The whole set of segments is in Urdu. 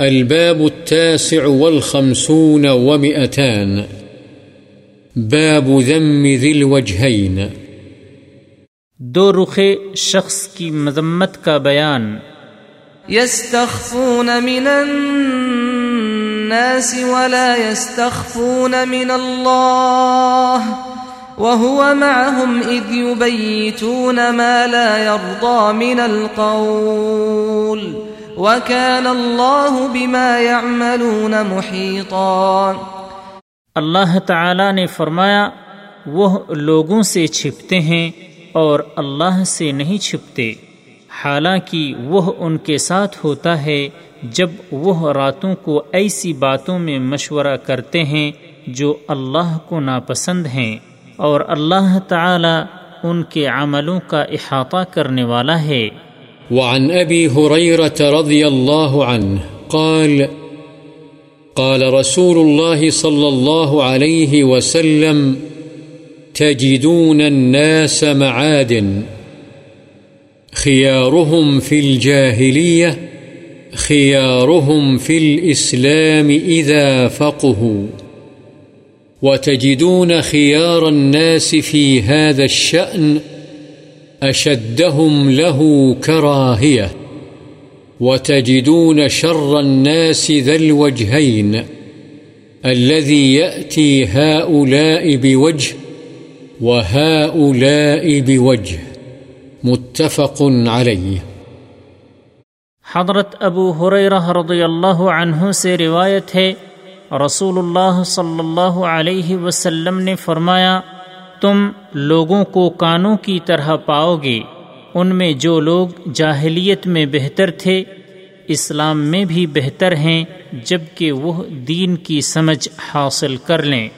الباب التاسع والخمسون ومئتان. باب ذم ذي الوجهين. دو رخ شخص کی مذمت کا بیان. يستخفون من الناس ولا يستخفون من الله وهو معهم إذ يبيتون ما لا يرضى من القول. وكان الله بما يعملون محيطا اللہ تعالی نے فرمایا، وہ لوگوں سے چھپتے ہیں اور اللہ سے نہیں چھپتے۔ حالانکہ وہ ان کے ساتھ ہوتا ہے جب وہ راتوں کو ایسی باتوں میں مشورہ کرتے ہیں جو اللہ کو ناپسند ہیں، اور اللہ تعالی ان کے عملوں کا احاطہ کرنے والا ہے۔ وعن أبي هريرة رضي الله عنه قال قال رسول الله صلى الله عليه وسلم، تجدون الناس معادن، خيارهم في الجاهلية، خيارهم في الإسلام إذا فقهوا، وتجدون خيار الناس في هذا الشأن أشدهم له كراهية وتجدون شر الناس ذا الوجهين الذي يأتي هؤلاء بوجه وهؤلاء بوجه متفق عليه حضرت ابو حریرہ رضی اللہ عنہ سے روایت ہے، رسول اللہ صلی اللہ علیہ وسلم نے فرمایا تم لوگوں کو کانوں کی طرح پاؤ گے، ان میں جو لوگ جاہلیت میں بہتر تھے، اسلام میں بھی بہتر ہیں جبکہ وہ دین کی سمجھ حاصل کر لیں۔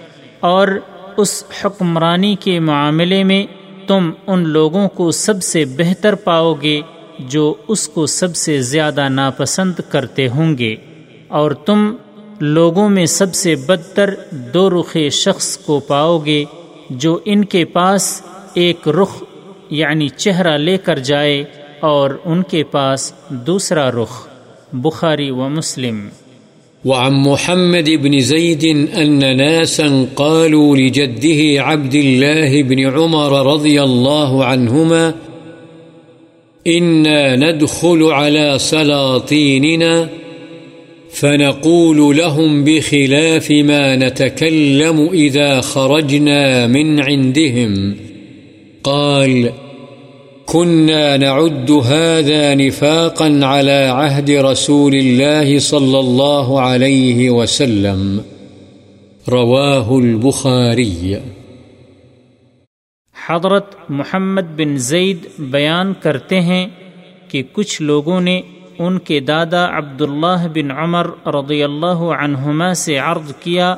اور اس حکمرانی کے معاملے میں تم ان لوگوں کو سب سے بہتر پاؤ گے، جو اس کو سب سے زیادہ ناپسند کرتے ہوں گے۔ اور تم لوگوں میں سب سے بدتر دو رخ شخص کو پاؤ گے جو ان کے پاس ایک رخ یعنی چہرہ لے کر جائے اور ان کے پاس دوسرا رخ، بخاری و مسلم۔ وعن محمد بن زيد أن ناسا قالوا لجده عبد الله بن عمر رضي الله عنهما إنا ندخل على سلاطيننا فنقول لهم بخلاف ما نتكلم إذا خرجنا من عندهم. قال كنا نعد هذا نفاقا على عهد رسول الله صلى الله عليه وسلم. رواه البخاري. حضرت محمد بن زید بیان کرتے ہیں کہ کچھ لوگوں نے ان کے دادا عبداللہ بن عمر رضی اللہ عنہما سے عرض کیا،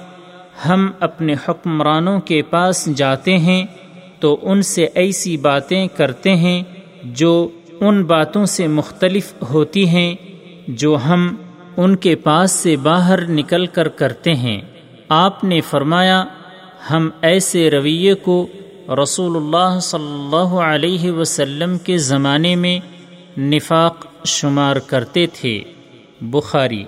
ہم اپنے حکمرانوں کے پاس جاتے ہیں تو ان سے ایسی باتیں کرتے ہیں جو ان باتوں سے مختلف ہوتی ہیں، جو ہم ان کے پاس سے باہر نکل کر کرتے ہیں۔ آپ نے فرمایا، ہم ایسے رویے کو رسول اللہ صلی اللہ علیہ وسلم کے زمانے میں نفاق شمار کرتے تھے۔ بخاری